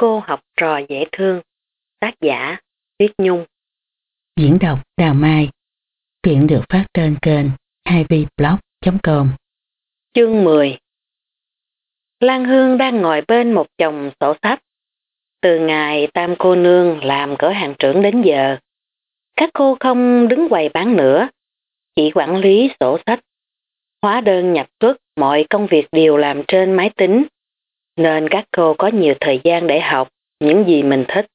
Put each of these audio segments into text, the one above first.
Cô học trò dễ thương. Tác giả Tuyết Nhung Diễn đọc Đào Mai Truyện được phát trên kênh 2vblog.com Chương 10 Lan Hương đang ngồi bên một chồng sổ sách. Từ ngày Tam cô nương làm cửa hàng trưởng đến giờ, các cô không đứng quầy bán nữa, chỉ quản lý sổ sách. Hóa đơn nhập xuất, mọi công việc đều làm trên máy tính, nên các cô có nhiều thời gian để học những gì mình thích.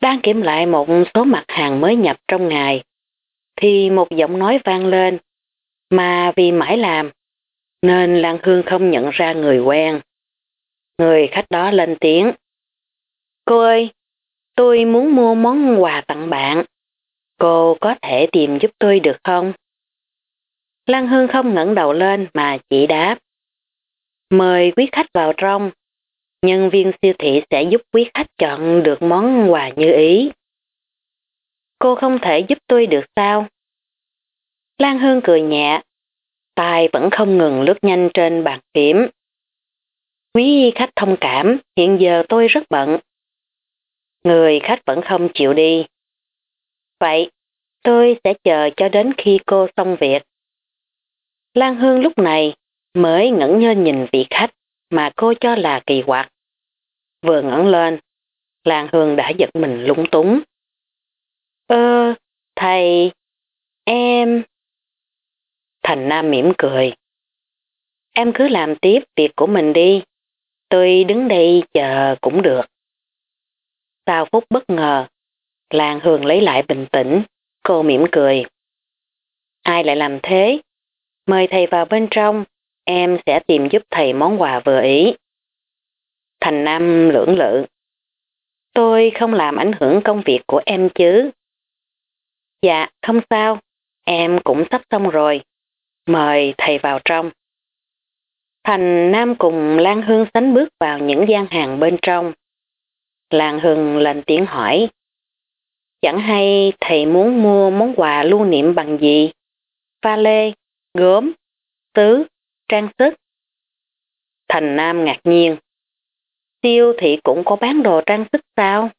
Đang kiểm lại một số mặt hàng mới nhập trong ngày, thì một giọng nói vang lên, mà vì mãi làm, nên Lan Hương không nhận ra người quen. Người khách đó lên tiếng. Cô ơi, tôi muốn mua món quà tặng bạn. Cô có thể tìm giúp tôi được không? Lan Hương không ngẩng đầu lên mà chỉ đáp. Mời quý khách vào trong. Nhân viên siêu thị sẽ giúp quý khách chọn được món quà như ý. Cô không thể giúp tôi được sao? Lan Hương cười nhẹ. tay vẫn không ngừng lướt nhanh trên bàn phím. Quý khách thông cảm, hiện giờ tôi rất bận. Người khách vẫn không chịu đi. Vậy, tôi sẽ chờ cho đến khi cô xong việc. Lan Hương lúc này mới ngẩn ngơ nhìn vị khách mà cô cho là kỳ quặc. Vừa ngẩn lên, Lan Hương đã giật mình lúng túng. Ơ, thầy, em... Thành Nam mỉm cười. Em cứ làm tiếp việc của mình đi. Tôi đứng đây chờ cũng được. Sau phút bất ngờ, Lan Hương lấy lại bình tĩnh, cô mỉm cười. Ai lại làm thế? Mời thầy vào bên trong, em sẽ tìm giúp thầy món quà vừa ý. Thành Nam lưỡng lự. Tôi không làm ảnh hưởng công việc của em chứ. Dạ, không sao. Em cũng sắp xong rồi. Mời thầy vào trong. Thành Nam cùng Lan Hương sánh bước vào những gian hàng bên trong. Lan Hương lên tiếng hỏi. Chẳng hay thầy muốn mua món quà lưu niệm bằng gì? Pha lê, gốm, tứ, trang sức. Thành Nam ngạc nhiên. Siêu thị cũng có bán đồ trang sức sao?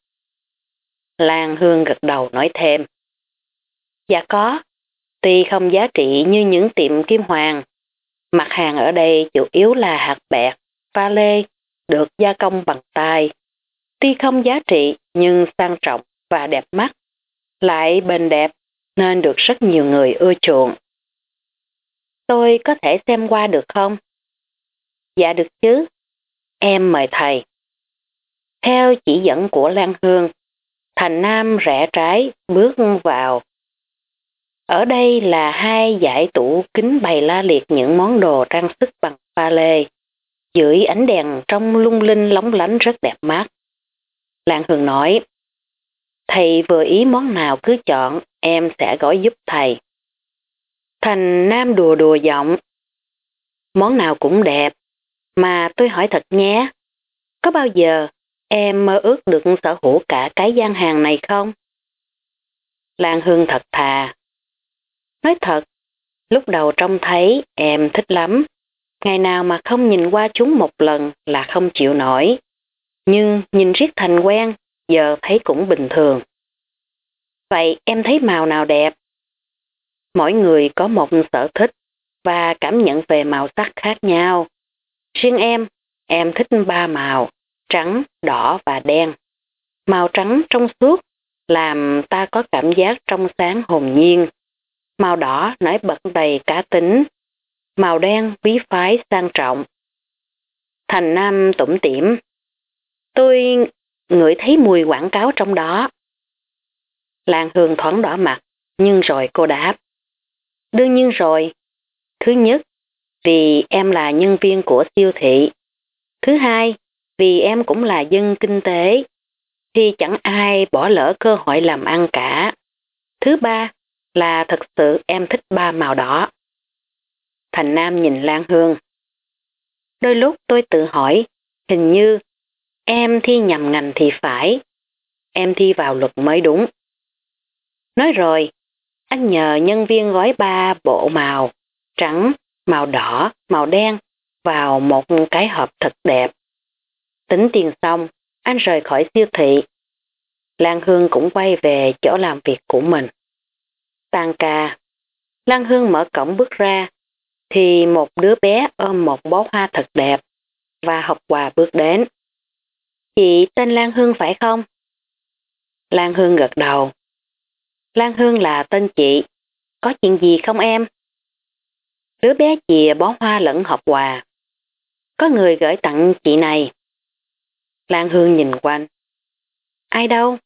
Lan Hương gật đầu nói thêm. Dạ có, tuy không giá trị như những tiệm kim hoàng. Mặt hàng ở đây chủ yếu là hạt bẹt, pha lê, được gia công bằng tay. Tuy không giá trị nhưng sang trọng và đẹp mắt, lại bền đẹp nên được rất nhiều người ưa chuộng. Tôi có thể xem qua được không? Dạ được chứ. Em mời thầy. Theo chỉ dẫn của Lan Hương, Thành Nam rẽ trái bước vào. Ở đây là hai giải tủ kính bày la liệt những món đồ trang sức bằng pha lê. Dưới ánh đèn trong lung linh lóng lánh rất đẹp mắt. Lan Hương nói, thầy vừa ý món nào cứ chọn, em sẽ gói giúp thầy. Thành Nam đùa đùa giọng. Món nào cũng đẹp, mà tôi hỏi thật nhé. Có bao giờ em mơ ước được sở hữu cả cái gian hàng này không? Lan Hương thật thà. Nói thật, lúc đầu trông thấy em thích lắm. Ngày nào mà không nhìn qua chúng một lần là không chịu nổi. Nhưng nhìn riết thành quen, giờ thấy cũng bình thường. Vậy em thấy màu nào đẹp? Mỗi người có một sở thích và cảm nhận về màu sắc khác nhau. Riêng em, em thích ba màu, trắng, đỏ và đen. Màu trắng trong suốt làm ta có cảm giác trong sáng hồn nhiên. Màu đỏ nổi bật đầy cá tính. Màu đen quý phái sang trọng. Thành Nam tủm tỉm. Tôi ngửi thấy mùi quảng cáo trong đó. Lan Hương thoáng đỏ mặt, nhưng rồi cô đáp. Đương nhiên rồi. Thứ nhất, vì em là nhân viên của siêu thị. Thứ hai, vì em cũng là dân kinh tế, thì chẳng ai bỏ lỡ cơ hội làm ăn cả. Thứ ba, là thật sự em thích ba màu đỏ. Thành Nam nhìn Lan Hương. Đôi lúc tôi tự hỏi, hình như em thi nhầm ngành thì phải, em thi vào luật mới đúng. Nói rồi, anh nhờ nhân viên gói ba bộ màu, trắng, màu đỏ, màu đen vào một cái hộp thật đẹp. Tính tiền xong, anh rời khỏi siêu thị. Lan Hương cũng quay về chỗ làm việc của mình. Tan ca, Lan Hương mở cổng bước ra, thì một đứa bé ôm một bó hoa thật đẹp và học quà bước đến. Chị tên Lan Hương phải không? Lan Hương gật đầu. Lan Hương là tên chị, có chuyện gì không em? Đứa bé chìa bó hoa lẫn hộp quà. Có người gửi tặng chị này. Lan Hương nhìn quanh. Ai đâu?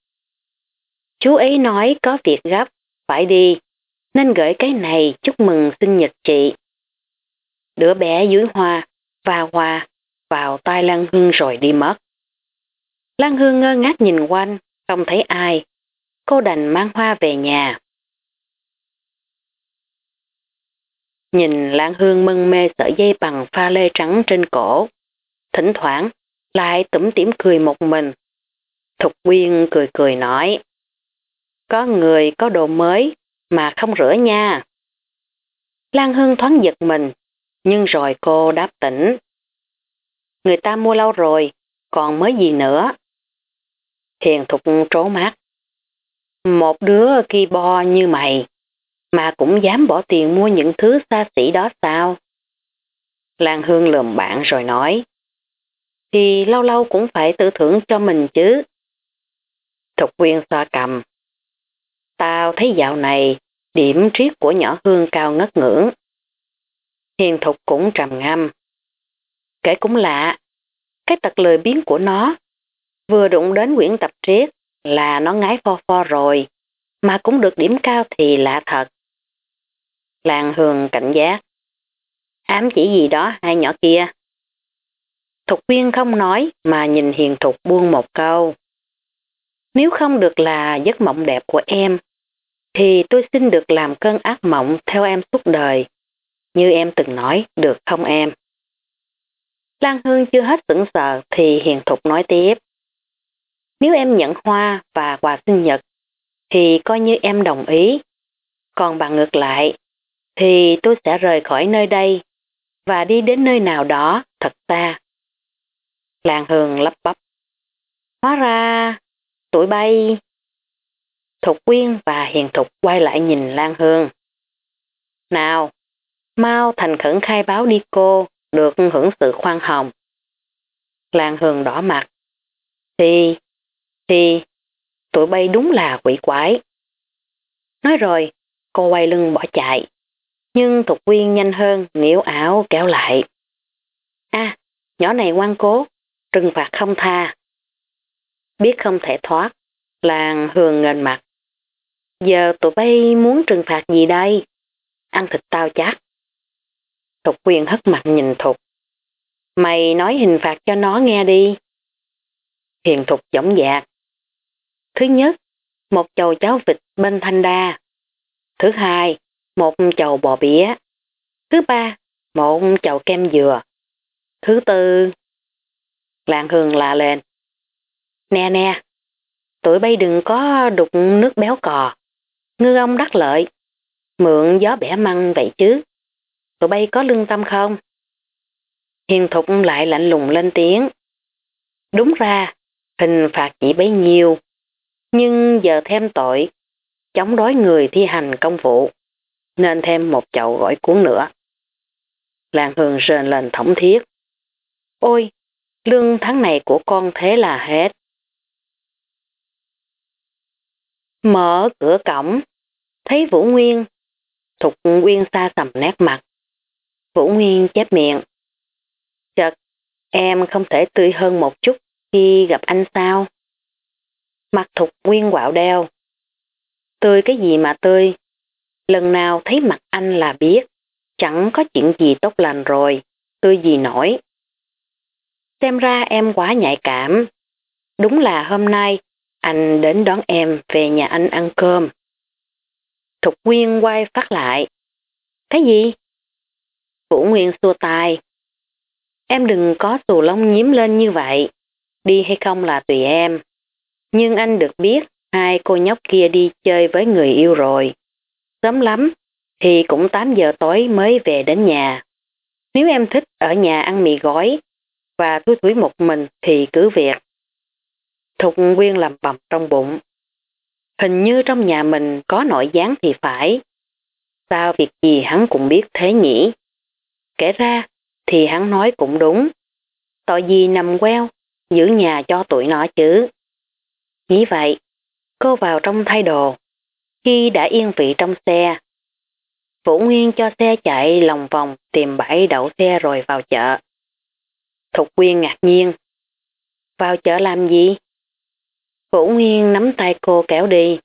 Chú ấy nói có việc gấp, phải đi, nên gửi cái này chúc mừng sinh nhật chị. Đứa bé dưới hoa, và hoa, vào tay Lan Hương rồi đi mất. Lan Hương ngơ ngác nhìn quanh, không thấy ai. Cô đành mang hoa về nhà. Nhìn Lan Hương mân mê sợi dây bằng pha lê trắng trên cổ. Thỉnh thoảng, lại tủm tỉm cười một mình. Thục Quyên cười cười nói. Có người có đồ mới mà không rửa nha. Lan Hương thoáng giật mình, nhưng rồi cô đáp tỉnh. Người ta mua lâu rồi, còn mới gì nữa. Hiền thục trố mát. Một đứa khi bo như mày, mà cũng dám bỏ tiền mua những thứ xa xỉ đó sao? Lan Hương lườm bạn rồi nói. Thì lâu lâu cũng phải tự thưởng cho mình chứ. Thục quyên xoa cầm. Tao thấy dạo này điểm triết của nhỏ Hương cao ngất ngưỡng. Hiền thục cũng trầm ngâm. Kể cũng lạ, cái tật lời biến của nó vừa đụng đến quyển tập triết là nó ngái pho pho rồi, mà cũng được điểm cao thì lạ thật. Làng hường cảnh giác. Ám chỉ gì đó hai nhỏ kia. Thục viên không nói mà nhìn hiền thục buông một câu. Nếu không được là giấc mộng đẹp của em, thì tôi xin được làm cơn ác mộng theo em suốt đời. Như em từng nói, được không em? Lan Hương chưa hết sững sờ thì hiền thục nói tiếp. Nếu em nhận hoa và quà sinh nhật, thì coi như em đồng ý. Còn bạn ngược lại, thì tôi sẽ rời khỏi nơi đây và đi đến nơi nào đó thật xa. Lan Hương lắp bắp. Hóa ra, tuổi bay. Thục Quyên và Hiền Thục quay lại nhìn Lan Hương. Nào, mau thành khẩn khai báo đi cô, được hưởng sự khoan hồng. Lan Hương đỏ mặt. Thì, thì, tụi bay đúng là quỷ quái. Nói rồi, cô quay lưng bỏ chạy. Nhưng Thục Quyên nhanh hơn, nhiễu ảo kéo lại. À, nhỏ này ngoan cố, trừng phạt không tha. Biết không thể thoát, làng hường ngền mặt. Giờ tụi bay muốn trừng phạt gì đây? Ăn thịt tao chắc. Thục quyền hất mặt nhìn Thục. Mày nói hình phạt cho nó nghe đi. Hiền Thục giống dạc. Thứ nhất, một chầu cháo vịt bên thanh đa. Thứ hai, một chầu bò bía. Thứ ba, một chầu kem dừa. Thứ tư, lạng hương lạ lên. Nè nè, tụi bay đừng có đục nước béo cò. Ngư ông đắc lợi. Mượn gió bẻ măng vậy chứ. Tụi bay có lương tâm không? Hiền thục lại lạnh lùng lên tiếng. Đúng ra, hình phạt chỉ bấy nhiêu. Nhưng giờ thêm tội, chống đối người thi hành công vụ, nên thêm một chậu gỏi cuốn nữa. Làng hường rền lên thống thiết. Ôi, lương tháng này của con thế là hết. Mở cửa cổng, thấy Vũ Nguyên. Thục Nguyên xa sầm nét mặt. Vũ Nguyên chép miệng. Chật, em không thể tươi hơn một chút khi gặp anh sao? Mặt Thục Nguyên quạo đeo. Tươi cái gì mà tươi? Lần nào thấy mặt anh là biết, chẳng có chuyện gì tốt lành rồi, tươi gì nổi. Xem ra em quá nhạy cảm. Đúng là hôm nay anh đến đón em về nhà anh ăn cơm. Thục Nguyên quay phát lại. Cái gì? Vũ Nguyên xua tay. Em đừng có xù lông nhiếm lên như vậy. Đi hay không là tùy em. Nhưng anh được biết hai cô nhóc kia đi chơi với người yêu rồi. Sớm lắm thì cũng 8 giờ tối mới về đến nhà. Nếu em thích ở nhà ăn mì gói và thui thúi một mình thì cứ việc. Thục Nguyên làm bầm trong bụng. Hình như trong nhà mình có nội gián thì phải. Sao việc gì hắn cũng biết thế nhỉ? Kể ra thì hắn nói cũng đúng. Tội gì nằm queo, giữ nhà cho tụi nó chứ. Nghĩ vậy, cô vào trong thay đồ. Khi đã yên vị trong xe, Vũ Nguyên cho xe chạy lòng vòng tìm bãi đậu xe rồi vào chợ. Thục Quyên ngạc nhiên. Vào chợ làm gì? Vũ Nguyên nắm tay cô kéo đi.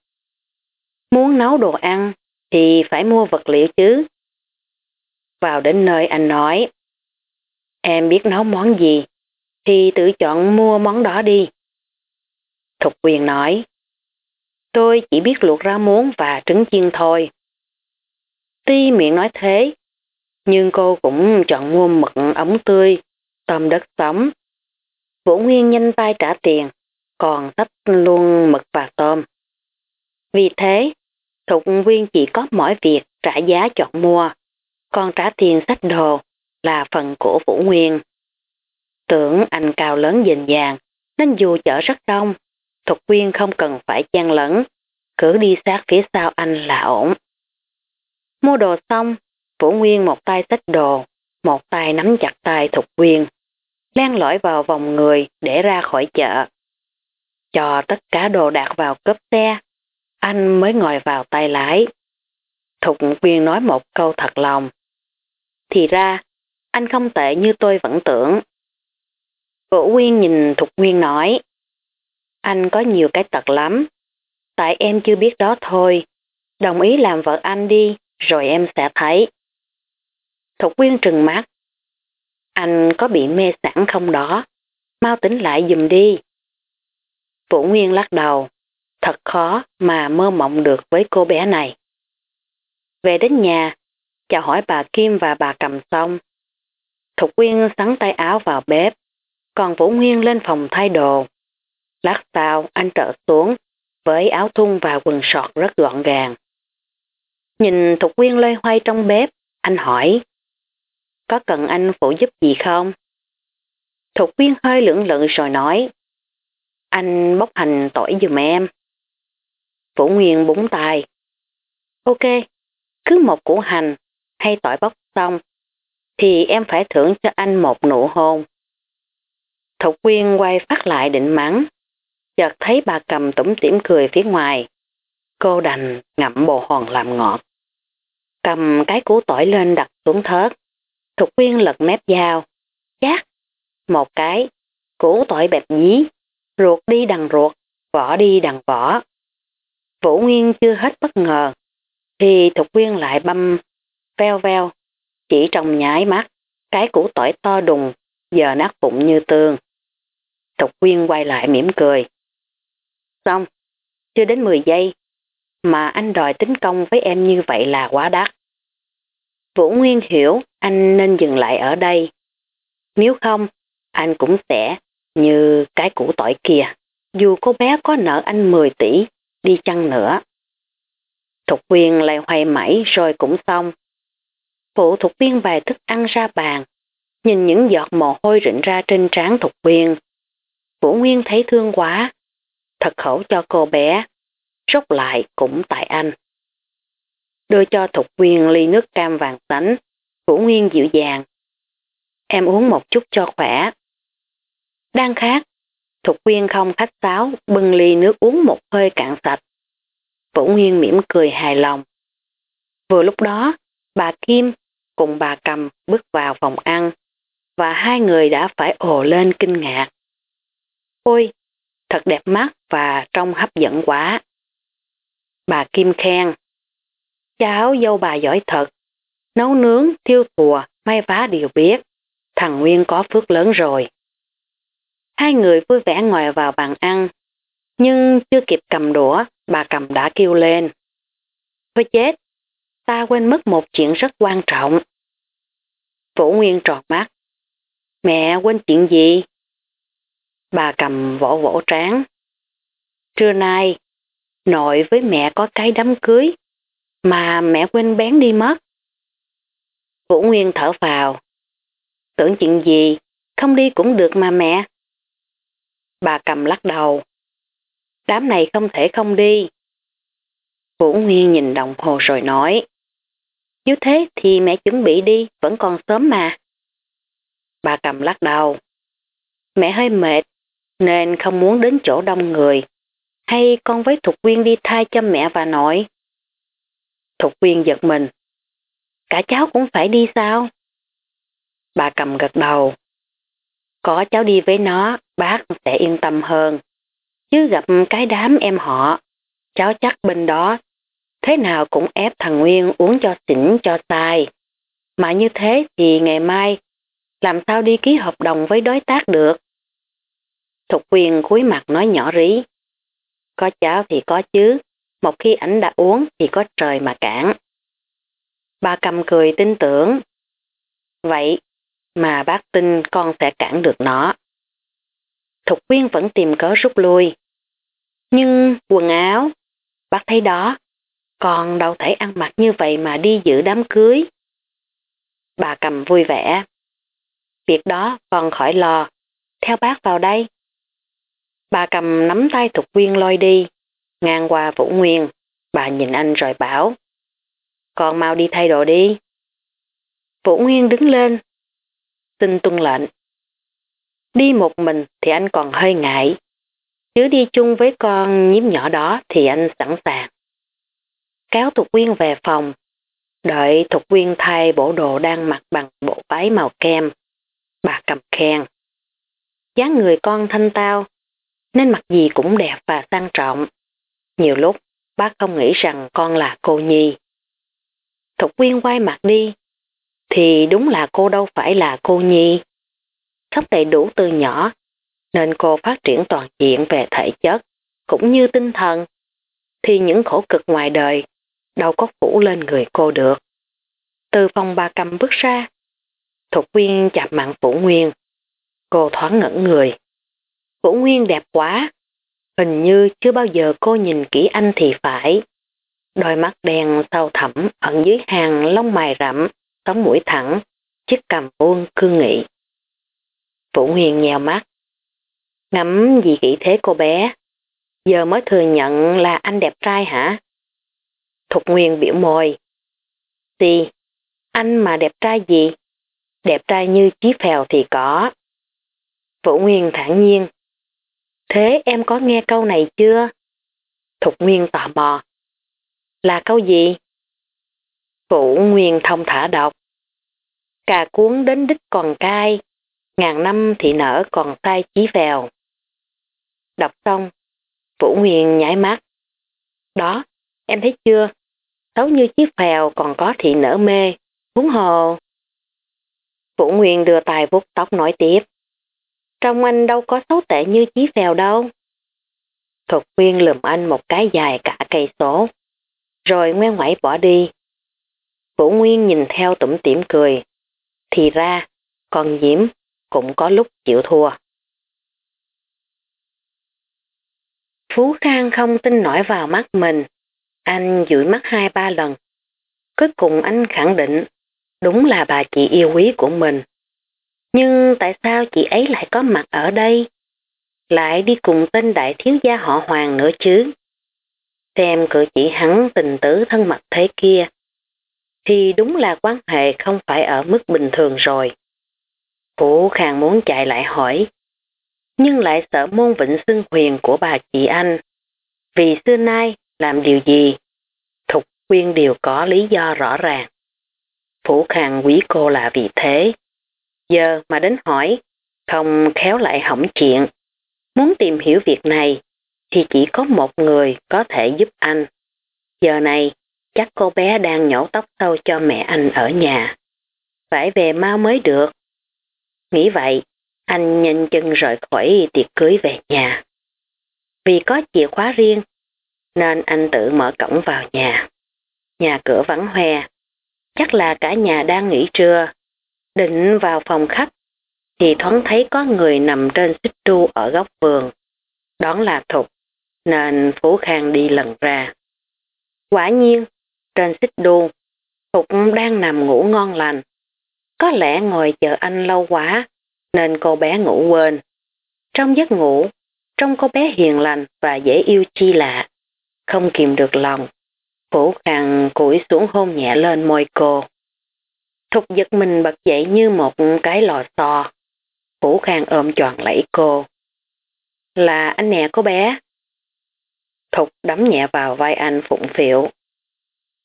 Muốn nấu đồ ăn thì phải mua vật liệu chứ. Vào đến nơi anh nói. Em biết nấu món gì thì tự chọn mua món đó đi. Thục Quyền nói. Tôi chỉ biết luộc rau muống và trứng chiên thôi. Tuy miệng nói thế, nhưng cô cũng chọn mua mực ống tươi, tôm đất sống. Vũ Nguyên nhanh tay trả tiền, còn tách luôn mực và tôm. Vì thế, Thục Nguyên chỉ có mỗi việc trả giá chọn mua, còn trả tiền sách đồ là phần của Vũ Nguyên. Tưởng anh cao lớn dình dàng, nên dù chở rất đông, Thục Quyên không cần phải chen lẫn, cứ đi sát phía sau anh là ổn. Mua đồ xong, Vũ Nguyên một tay xách đồ, một tay nắm chặt tay Thục Quyên, len lỏi vào vòng người để ra khỏi chợ. Cho tất cả đồ đạc vào cốp xe, anh mới ngồi vào tay lái. Thục Quyên nói một câu thật lòng. Thì ra, anh không tệ như tôi vẫn tưởng. Vũ Nguyên nhìn Thục Nguyên nói, anh có nhiều cái tật lắm, tại em chưa biết đó thôi, đồng ý làm vợ anh đi, rồi em sẽ thấy. Thục Quyên trừng mắt, anh có bị mê sản không đó, mau tính lại dùm đi. Vũ Nguyên lắc đầu, thật khó mà mơ mộng được với cô bé này. Về đến nhà, chào hỏi bà Kim và bà cầm xong. Thục Quyên sắn tay áo vào bếp, còn Vũ Nguyên lên phòng thay đồ. Lát sau anh trở xuống với áo thun và quần sọt rất gọn gàng. Nhìn Thục quyên loay hoay trong bếp, anh hỏi, có cần anh phụ giúp gì không? Thục quyên hơi lưỡng lự rồi nói, anh bóc hành tỏi dùm em. Vũ Nguyên búng tay. Ok, cứ một củ hành hay tỏi bóc xong, thì em phải thưởng cho anh một nụ hôn. Thục Quyên quay phát lại định mắng, chợt thấy bà cầm tủm tỉm cười phía ngoài. Cô đành ngậm bồ hòn làm ngọt. Cầm cái củ tỏi lên đặt xuống thớt. Thục Quyên lật mép dao. Chát! Một cái, củ tỏi bẹp dí, ruột đi đằng ruột, vỏ đi đằng vỏ. Vũ Nguyên chưa hết bất ngờ, thì Thục Quyên lại băm veo veo, chỉ trong nhái mắt, cái củ tỏi to đùng, giờ nát bụng như tương. Thục Quyên quay lại mỉm cười. Xong, chưa đến 10 giây, mà anh đòi tính công với em như vậy là quá đắt. Vũ Nguyên hiểu anh nên dừng lại ở đây. Nếu không, anh cũng sẽ như cái củ tỏi kia. Dù cô bé có nợ anh 10 tỷ, đi chăng nữa. Thục viên lại hoài mãi rồi cũng xong. Phụ Thục viên bài thức ăn ra bàn, nhìn những giọt mồ hôi rịn ra trên trán Thục viên Vũ Nguyên thấy thương quá, thật khổ cho cô bé, rốt lại cũng tại anh. Đưa cho Thục Quyên ly nước cam vàng sánh, Vũ Nguyên dịu dàng. Em uống một chút cho khỏe. Đang khát, Thục Quyên không khách sáo, bưng ly nước uống một hơi cạn sạch. Vũ Nguyên mỉm cười hài lòng. Vừa lúc đó, bà Kim cùng bà Cầm bước vào phòng ăn và hai người đã phải ồ lên kinh ngạc. Ôi, thật đẹp mắt và trông hấp dẫn quá. Bà Kim khen. Cháu dâu bà giỏi thật, nấu nướng, thiêu thùa, may vá đều biết. Thằng Nguyên có phước lớn rồi. Hai người vui vẻ ngồi vào bàn ăn, nhưng chưa kịp cầm đũa, bà cầm đã kêu lên. Thôi chết, ta quên mất một chuyện rất quan trọng. Vũ Nguyên tròn mắt. Mẹ quên chuyện gì? Bà cầm vỗ vỗ trán. Trưa nay, nội với mẹ có cái đám cưới, mà mẹ quên bén đi mất. Vũ Nguyên thở vào. Tưởng chuyện gì, không đi cũng được mà mẹ. Bà cầm lắc đầu, đám này không thể không đi. Vũ Nguyên nhìn đồng hồ rồi nói. Nếu thế thì mẹ chuẩn bị đi, vẫn còn sớm mà. Bà cầm lắc đầu. Mẹ hơi mệt, nên không muốn đến chỗ đông người. Hay con với Thục Quyên đi thay cho mẹ và nội? Thục Quyên giật mình. Cả cháu cũng phải đi sao? Bà cầm gật đầu. Có cháu đi với nó, bác sẽ yên tâm hơn. Chứ gặp cái đám em họ, cháu chắc bên đó, thế nào cũng ép thằng Nguyên uống cho xỉn cho sai. Mà như thế thì ngày mai, làm sao đi ký hợp đồng với đối tác được? Thục quyền cúi mặt nói nhỏ rí. Có cháo thì có chứ, một khi ảnh đã uống thì có trời mà cản. Bà cầm cười tin tưởng. Vậy mà bác tin con sẽ cản được nó. Thục quyên vẫn tìm cớ rút lui. Nhưng quần áo, bác thấy đó, con đâu thể ăn mặc như vậy mà đi giữ đám cưới. Bà cầm vui vẻ. Việc đó con khỏi lo, theo bác vào đây. Bà cầm nắm tay Thục Quyên lôi đi, ngang qua Vũ Nguyên, bà nhìn anh rồi bảo. Con mau đi thay đồ đi. Vũ Nguyên đứng lên, xin tuân lệnh. Đi một mình thì anh còn hơi ngại, chứ đi chung với con nhím nhỏ đó thì anh sẵn sàng. Kéo Thục Quyên về phòng, đợi Thục Quyên thay bộ đồ đang mặc bằng bộ váy màu kem. Bà cầm khen. dáng người con thanh tao, nên mặt gì cũng đẹp và sang trọng. Nhiều lúc, bác không nghĩ rằng con là cô Nhi. Thục Quyên quay mặt đi, thì đúng là cô đâu phải là cô Nhi. Sống đầy đủ từ nhỏ, nên cô phát triển toàn diện về thể chất, cũng như tinh thần, thì những khổ cực ngoài đời đâu có phủ lên người cô được. Từ phòng bà cầm bước ra, Thục Quyên chạm mạng phủ Nguyên. Cô thoáng ngẩn người. Vũ Nguyên đẹp quá. Hình như chưa bao giờ cô nhìn kỹ anh thì phải. Đôi mắt đen sâu thẳm ẩn dưới hàng lông mày rậm, sống mũi thẳng, chiếc cầm buông cương nghị. Vũ Nguyên nhèo mắt. Ngắm gì kỹ thế cô bé? Giờ mới thừa nhận là anh đẹp trai hả? Thục Nguyên biểu môi. Gì? Anh mà đẹp trai gì? Đẹp trai như chí phèo thì có. Vũ Nguyên thản nhiên. Thế em có nghe câu này chưa? Thục Nguyên tò mò. Là câu gì? Vũ Nguyên thông thả đọc. Cà cuốn đến đích còn cay, ngàn năm thì nở còn tai chí vèo. Đọc xong, Vũ Nguyên nhảy mắt. Đó, em thấy chưa? Xấu như chiếc phèo còn có thị nở mê, huống hồ. Vũ Nguyên đưa tài vuốt tóc nói tiếp. Trong anh đâu có xấu tệ như chí phèo đâu. Thục Nguyên lùm anh một cái dài cả cây số, rồi ngoan ngoãy bỏ đi. Vũ Nguyên nhìn theo tủm tỉm cười. Thì ra, con Diễm cũng có lúc chịu thua. Phú Khang không tin nổi vào mắt mình. Anh dụi mắt hai ba lần. Cuối cùng anh khẳng định đúng là bà chị yêu quý của mình. Nhưng tại sao chị ấy lại có mặt ở đây? Lại đi cùng tên đại thiếu gia họ hoàng nữa chứ? Xem cử chỉ hắn tình tử thân mật thế kia, thì đúng là quan hệ không phải ở mức bình thường rồi. Vũ Khang muốn chạy lại hỏi, nhưng lại sợ môn vịnh xưng huyền của bà chị anh. Vì xưa nay làm điều gì, Thục Quyên đều có lý do rõ ràng. Phủ Khang quý cô là vì thế. Giờ mà đến hỏi, không khéo lại hỏng chuyện. Muốn tìm hiểu việc này, thì chỉ có một người có thể giúp anh. Giờ này, chắc cô bé đang nhổ tóc sâu cho mẹ anh ở nhà. Phải về mau mới được. Nghĩ vậy, anh nhanh chân rời khỏi tiệc cưới về nhà. Vì có chìa khóa riêng, nên anh tự mở cổng vào nhà. Nhà cửa vắng hoe, chắc là cả nhà đang nghỉ trưa. Định vào phòng khách, thì thoáng thấy có người nằm trên xích đu ở góc vườn. Đón là Thục, nên Phú Khang đi lần ra. Quả nhiên, trên xích đu, Thục đang nằm ngủ ngon lành. Có lẽ ngồi chờ anh lâu quá, nên cô bé ngủ quên. Trong giấc ngủ, trông cô bé hiền lành và dễ yêu chi lạ. Không kìm được lòng. Phủ Khang cúi xuống hôn nhẹ lên môi cô. Thục giật mình bật dậy như một cái lò xo. Phủ khang ôm tròn lấy cô. Là anh nè cô bé. Thục đấm nhẹ vào vai anh phụng phiệu,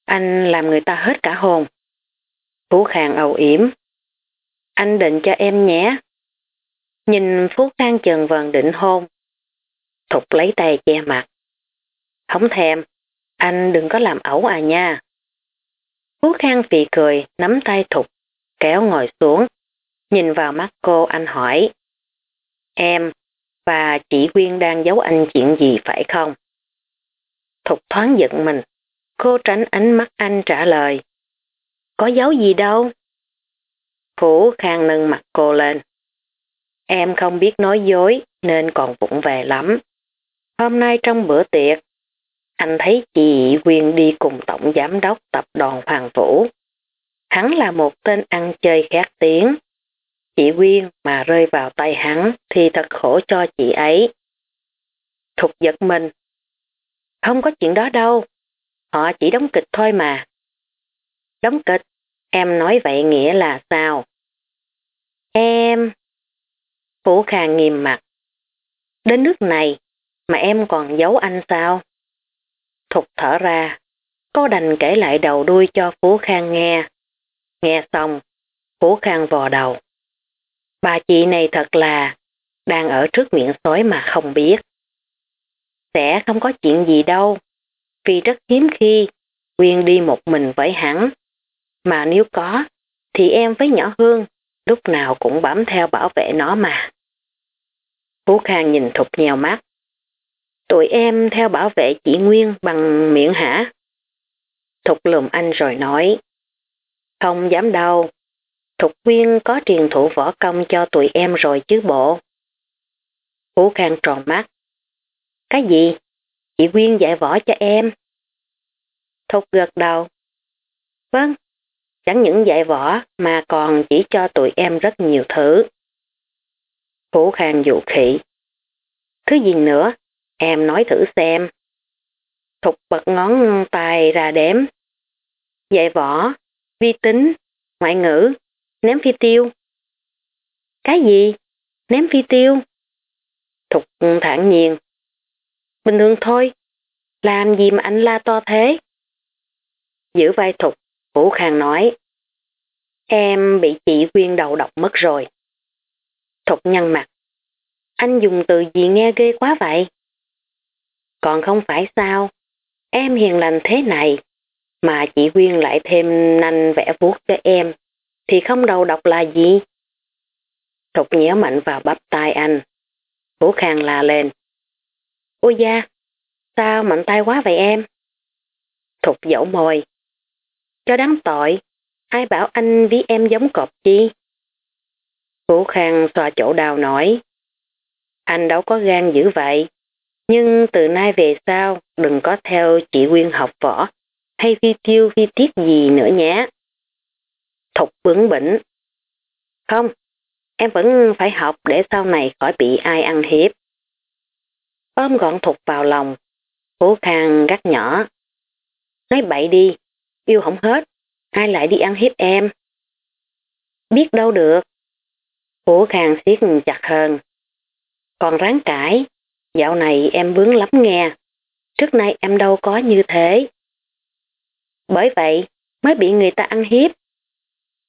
Anh làm người ta hết cả hồn. Phú Khang âu yếm. Anh định cho em nhé. Nhìn Phú Khang trần vần định hôn. Thục lấy tay che mặt. Không thèm, anh đừng có làm ẩu à nha. Phú Khang phì cười, nắm tay Thục, kéo ngồi xuống. Nhìn vào mắt cô anh hỏi. Em và chị Quyên đang giấu anh chuyện gì phải không? Thục thoáng giận mình. Cô tránh ánh mắt anh trả lời. Có giấu gì đâu. Phú Khang nâng mặt cô lên. Em không biết nói dối nên còn vụng về lắm. Hôm nay trong bữa tiệc, anh thấy chị Quyên đi cùng tổng giám đốc tập đoàn Hoàng Vũ. Hắn là một tên ăn chơi khét tiếng. Chị Quyên mà rơi vào tay hắn thì thật khổ cho chị ấy. Thục giật mình. Không có chuyện đó đâu. Họ chỉ đóng kịch thôi mà. Đóng kịch? Em nói vậy nghĩa là sao? Em... Phủ Khang nghiêm mặt. Đến nước này mà em còn giấu anh sao? Thục thở ra, cô đành kể lại đầu đuôi cho Phú Khang nghe. Nghe xong, Phú Khang vò đầu. Bà chị này thật là đang ở trước miệng sói mà không biết. Sẽ không có chuyện gì đâu, vì rất hiếm khi Quyên đi một mình với hắn. Mà nếu có, thì em với nhỏ Hương lúc nào cũng bám theo bảo vệ nó mà. Phú Khang nhìn thục nhèo mắt. Tụi em theo bảo vệ chị Nguyên bằng miệng hả? Thục lùm anh rồi nói. Không dám đâu. Thục Nguyên có truyền thủ võ công cho tụi em rồi chứ bộ. Phú Khang tròn mắt. Cái gì? Chị Nguyên dạy võ cho em. Thục gật đầu. Vâng, chẳng những dạy võ mà còn chỉ cho tụi em rất nhiều thứ. Phú Khang dụ khỉ. Thứ gì nữa? Em nói thử xem. Thục bật ngón tay ra đếm. Dạy võ, vi tính, ngoại ngữ, ném phi tiêu. Cái gì? Ném phi tiêu? Thục thản nhiên. Bình thường thôi. Làm gì mà anh la to thế? Giữ vai Thục, Vũ Khang nói. Em bị chị Quyên đầu độc mất rồi. Thục nhăn mặt. Anh dùng từ gì nghe ghê quá vậy? Còn không phải sao? Em hiền lành thế này, mà chị Quyên lại thêm nanh vẽ vuốt cho em, thì không đầu độc là gì? Thục nhéo mạnh vào bắp tay anh. Vũ Khang la lên. Ôi da, sao mạnh tay quá vậy em? Thục dẫu môi. Cho đáng tội, ai bảo anh ví em giống cọp chi? Vũ Khang xoa chỗ đào nói. Anh đâu có gan dữ vậy. Nhưng từ nay về sau đừng có theo chị Quyên học võ hay vi tiêu vi tiết gì nữa nhé. Thục bướng bỉnh. Không, em vẫn phải học để sau này khỏi bị ai ăn hiếp. Ôm gọn Thục vào lòng, Phú Khang gắt nhỏ. Nói bậy đi, yêu không hết, ai lại đi ăn hiếp em. Biết đâu được. Phú Khang siết chặt hơn. Còn ráng cãi, dạo này em bướng lắm nghe. Trước nay em đâu có như thế. Bởi vậy, mới bị người ta ăn hiếp.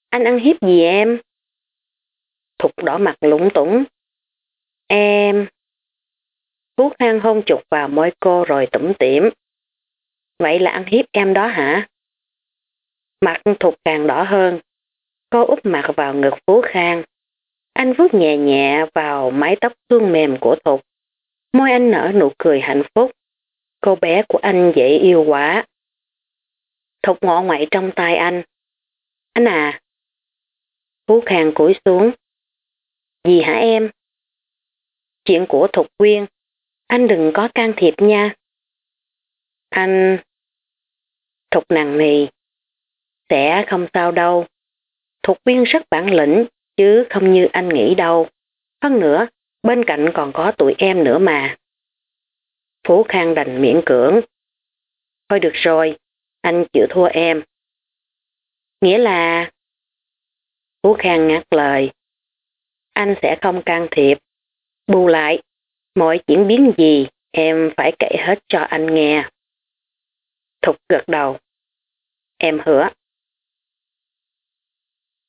Anh ăn hiếp gì em? Thục đỏ mặt lũng tủng. Em... Phú Khang hôn chụp vào môi cô rồi tủm tỉm. Vậy là ăn hiếp em đó hả? Mặt Thục càng đỏ hơn. Cô úp mặt vào ngực Phú Khang. Anh vuốt nhẹ nhẹ vào mái tóc xương mềm của Thục. Môi anh nở nụ cười hạnh phúc. Cô bé của anh dễ yêu quá. Thục ngọ ngoại trong tay anh. Anh à. Phú Khang cúi xuống. Gì hả em? Chuyện của Thục Quyên. Anh đừng có can thiệp nha. Anh... Thục nặng nì. Sẽ không sao đâu. Thục Quyên rất bản lĩnh chứ không như anh nghĩ đâu. Hơn nữa, Bên cạnh còn có tụi em nữa mà. Phú Khang đành miễn cưỡng. Thôi được rồi, anh chịu thua em. Nghĩa là... Phú Khang ngắt lời. Anh sẽ không can thiệp. Bù lại, mọi diễn biến gì em phải kể hết cho anh nghe. Thục gật đầu. Em hứa.